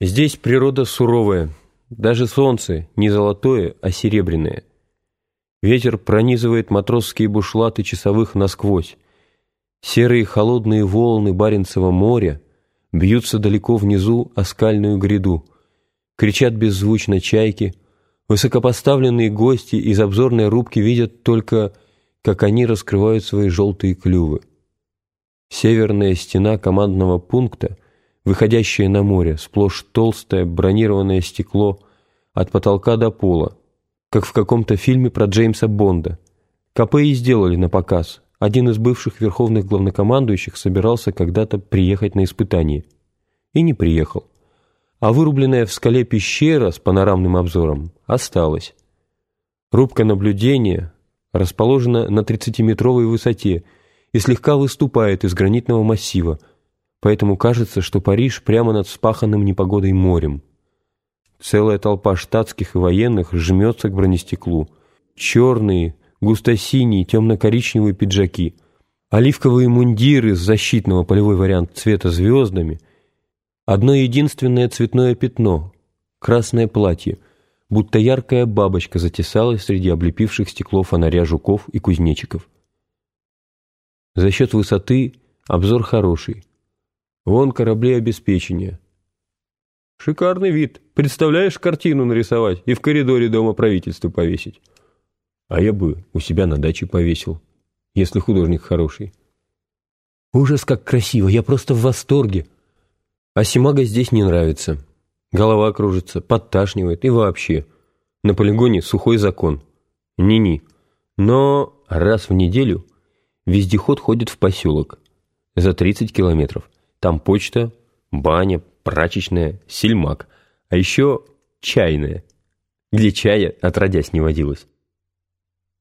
Здесь природа суровая, даже солнце не золотое, а серебряное. Ветер пронизывает матросские бушлаты часовых насквозь. Серые холодные волны Баренцева моря бьются далеко внизу о скальную гряду. Кричат беззвучно чайки. Высокопоставленные гости из обзорной рубки видят только, как они раскрывают свои желтые клювы. Северная стена командного пункта, выходящая на море, сплошь толстое бронированное стекло от потолка до пола, как в каком-то фильме про Джеймса Бонда. КПИ сделали на показ. Один из бывших верховных главнокомандующих собирался когда-то приехать на испытание. И не приехал. А вырубленная в скале пещера с панорамным обзором осталась. Рубка наблюдения расположена на 30-метровой высоте и слегка выступает из гранитного массива, поэтому кажется, что Париж прямо над вспаханным непогодой морем. Целая толпа штатских и военных жмется к бронестеклу. Черные, густо-синие, темно-коричневые пиджаки, оливковые мундиры с защитного полевой вариант цвета звездами, одно единственное цветное пятно — красное платье, будто яркая бабочка затесалась среди облепивших стекло фонаря жуков и кузнечиков. За счет высоты обзор хороший. Вон корабли обеспечения. Шикарный вид. Представляешь, картину нарисовать и в коридоре дома правительства повесить. А я бы у себя на даче повесил, если художник хороший. Ужас, как красиво, я просто в восторге. А Симага здесь не нравится. Голова кружится, подташнивает и вообще. На полигоне сухой закон. Ни-ни. Но раз в неделю Вездеход ходит в поселок за 30 километров. Там почта, баня, прачечная, сельмак, а еще чайная, где чая отродясь не водилось.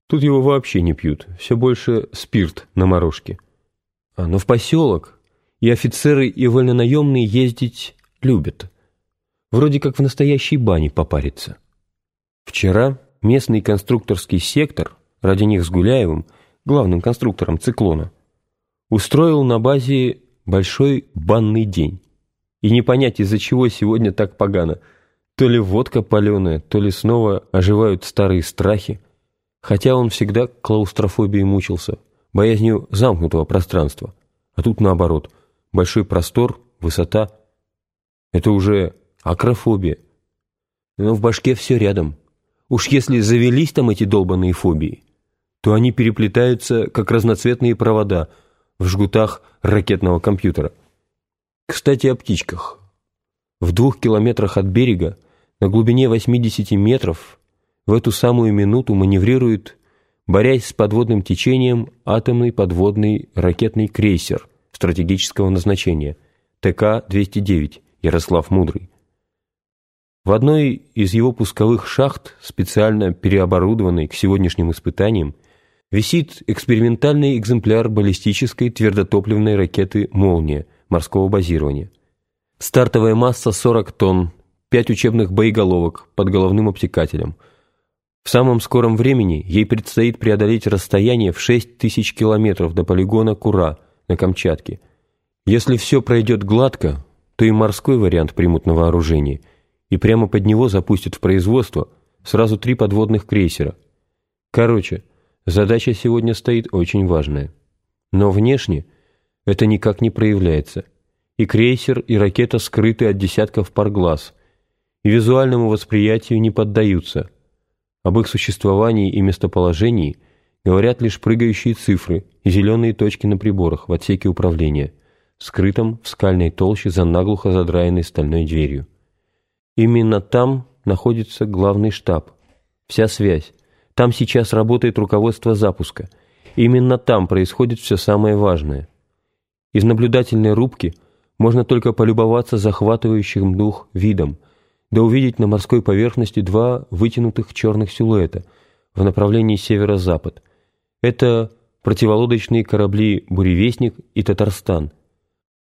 Тут его вообще не пьют, все больше спирт на морожке. А, но в поселок и офицеры, и вольнонаемные ездить любят. Вроде как в настоящей бане попариться. Вчера местный конструкторский сектор, ради них с Гуляевым, главным конструктором «Циклона», устроил на базе большой банный день. И не понять, из-за чего сегодня так погано. То ли водка паленая, то ли снова оживают старые страхи. Хотя он всегда клаустрофобией мучился, боязнью замкнутого пространства. А тут наоборот, большой простор, высота. Это уже акрофобия. Но в башке все рядом. Уж если завелись там эти долбанные фобии, то они переплетаются, как разноцветные провода в жгутах ракетного компьютера. Кстати, о птичках. В двух километрах от берега, на глубине 80 метров, в эту самую минуту маневрирует, борясь с подводным течением, атомный подводный ракетный крейсер стратегического назначения ТК-209 Ярослав Мудрый. В одной из его пусковых шахт, специально переоборудованной к сегодняшним испытаниям, висит экспериментальный экземпляр баллистической твердотопливной ракеты «Молния» морского базирования. Стартовая масса 40 тонн, 5 учебных боеголовок под головным обтекателем. В самом скором времени ей предстоит преодолеть расстояние в 6 тысяч километров до полигона Кура на Камчатке. Если все пройдет гладко, то и морской вариант примут на вооружение, и прямо под него запустят в производство сразу три подводных крейсера. Короче, Задача сегодня стоит очень важная. Но внешне это никак не проявляется. И крейсер, и ракета скрыты от десятков пар глаз, и визуальному восприятию не поддаются. Об их существовании и местоположении говорят лишь прыгающие цифры и зеленые точки на приборах в отсеке управления, скрытом в скальной толще за наглухо задраенной стальной дверью. Именно там находится главный штаб, вся связь, там сейчас работает руководство запуска. Именно там происходит все самое важное. Из наблюдательной рубки можно только полюбоваться захватывающим дух видом, да увидеть на морской поверхности два вытянутых черных силуэта в направлении северо-запад. Это противолодочные корабли «Буревестник» и «Татарстан».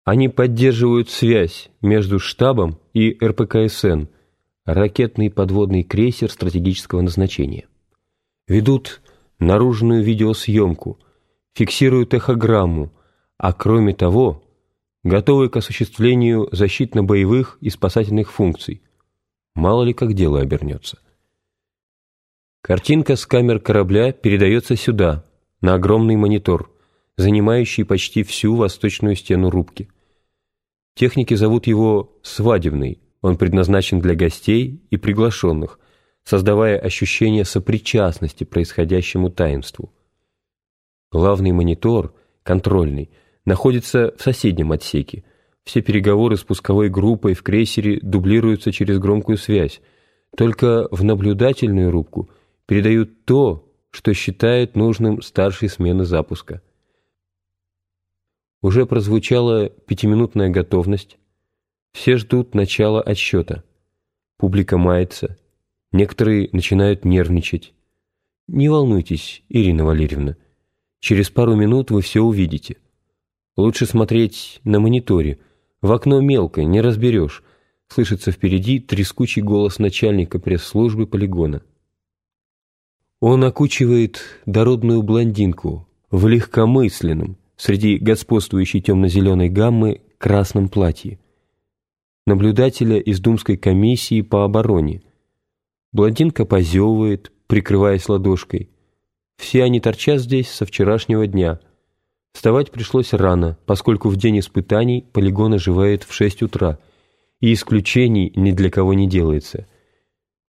Они поддерживают связь между штабом и РПКСН, ракетный подводный крейсер стратегического назначения ведут наружную видеосъемку, фиксируют эхограмму, а кроме того готовый к осуществлению защитно-боевых и спасательных функций. Мало ли как дело обернется. Картинка с камер корабля передается сюда, на огромный монитор, занимающий почти всю восточную стену рубки. Техники зовут его «свадебный», он предназначен для гостей и приглашенных, создавая ощущение сопричастности происходящему таинству. Главный монитор, контрольный, находится в соседнем отсеке. Все переговоры с пусковой группой в крейсере дублируются через громкую связь. Только в наблюдательную рубку передают то, что считает нужным старшей смены запуска. Уже прозвучала пятиминутная готовность. Все ждут начала отсчета. Публика мается. Некоторые начинают нервничать. Не волнуйтесь, Ирина Валерьевна. Через пару минут вы все увидите. Лучше смотреть на мониторе. В окно мелко, не разберешь. Слышится впереди трескучий голос начальника пресс-службы полигона. Он окучивает дородную блондинку в легкомысленном, среди господствующей темно-зеленой гаммы, красном платье. Наблюдателя из Думской комиссии по обороне. Блондинка позевывает, прикрываясь ладошкой. Все они торчат здесь со вчерашнего дня. Вставать пришлось рано, поскольку в день испытаний полигон оживает в 6 утра, и исключений ни для кого не делается –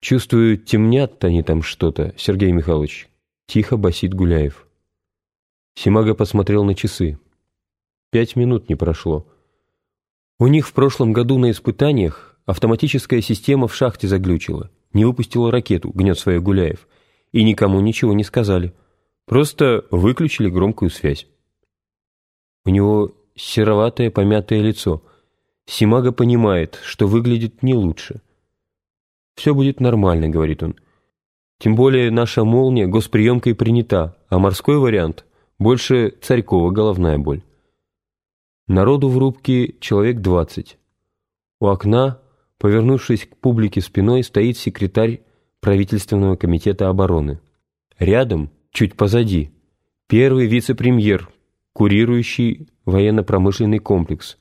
«Чувствую, темнят они там что-то, Сергей Михайлович», — тихо басит Гуляев. Симага посмотрел на часы. Пять минут не прошло. У них в прошлом году на испытаниях автоматическая система в шахте заглючила, не выпустила ракету, гнет свое Гуляев, и никому ничего не сказали. Просто выключили громкую связь. У него сероватое помятое лицо. Симага понимает, что выглядит не лучше. «Все будет нормально», — говорит он. «Тем более наша молния госприемкой принята, а морской вариант больше Царькова головная боль». Народу в рубке человек двадцать. У окна, повернувшись к публике спиной, стоит секретарь правительственного комитета обороны. Рядом, чуть позади, первый вице-премьер, курирующий военно-промышленный комплекс,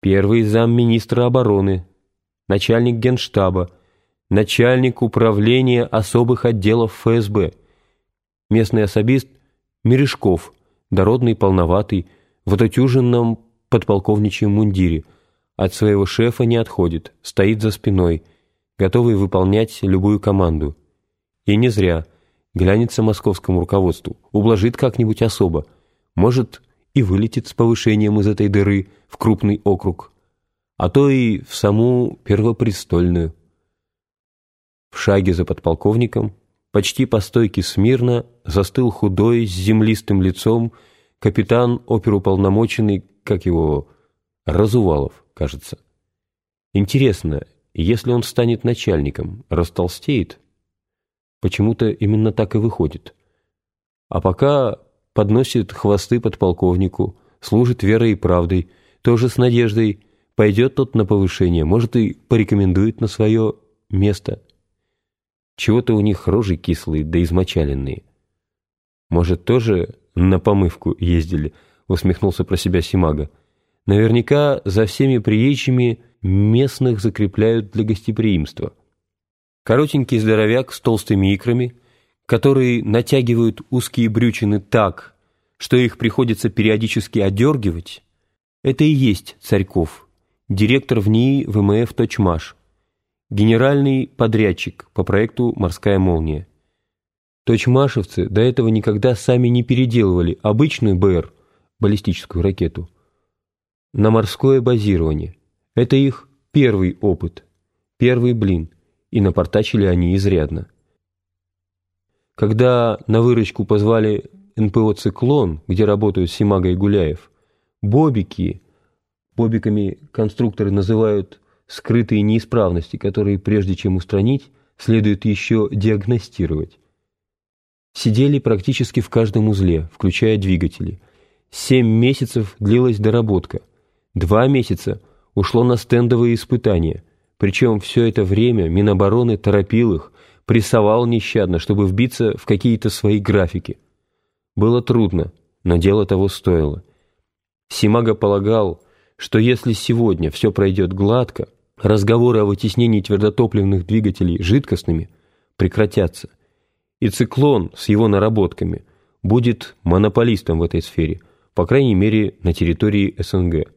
первый замминистра обороны, начальник генштаба, начальник управления особых отделов ФСБ. Местный особист Мережков, дородный, полноватый, в отутюженном подполковничьем мундире. От своего шефа не отходит, стоит за спиной, готовый выполнять любую команду. И не зря. Глянется московскому руководству, ублажит как-нибудь особо. Может, и вылетит с повышением из этой дыры в крупный округ. А то и в саму первопрестольную. В шаге за подполковником, почти по стойке смирно, застыл худой, с землистым лицом, капитан оперуполномоченный, как его, Разувалов, кажется. Интересно, если он станет начальником, растолстеет? Почему-то именно так и выходит. А пока подносит хвосты подполковнику, служит верой и правдой, тоже с надеждой, пойдет тот на повышение, может и порекомендует на свое место – чего-то у них рожи кислые да измочаленные. Может, тоже на помывку ездили, усмехнулся про себя Симага. Наверняка за всеми приезжими местных закрепляют для гостеприимства. Коротенький здоровяк с толстыми икрами, которые натягивают узкие брючины так, что их приходится периодически одергивать, это и есть Царьков, директор в НИИ ВМФ «Точмаш», генеральный подрядчик по проекту «Морская молния». Точмашевцы до этого никогда сами не переделывали обычную БР, баллистическую ракету, на морское базирование. Это их первый опыт, первый блин, и напортачили они изрядно. Когда на выручку позвали НПО «Циклон», где работают Симага и Гуляев, бобики, бобиками конструкторы называют скрытые неисправности, которые прежде чем устранить, следует еще диагностировать. Сидели практически в каждом узле, включая двигатели. Семь месяцев длилась доработка. Два месяца ушло на стендовые испытания. Причем все это время Минобороны торопил их, прессовал нещадно, чтобы вбиться в какие-то свои графики. Было трудно, но дело того стоило. Симага полагал, что если сегодня все пройдет гладко, разговоры о вытеснении твердотопливных двигателей жидкостными прекратятся, и циклон с его наработками будет монополистом в этой сфере, по крайней мере на территории СНГ.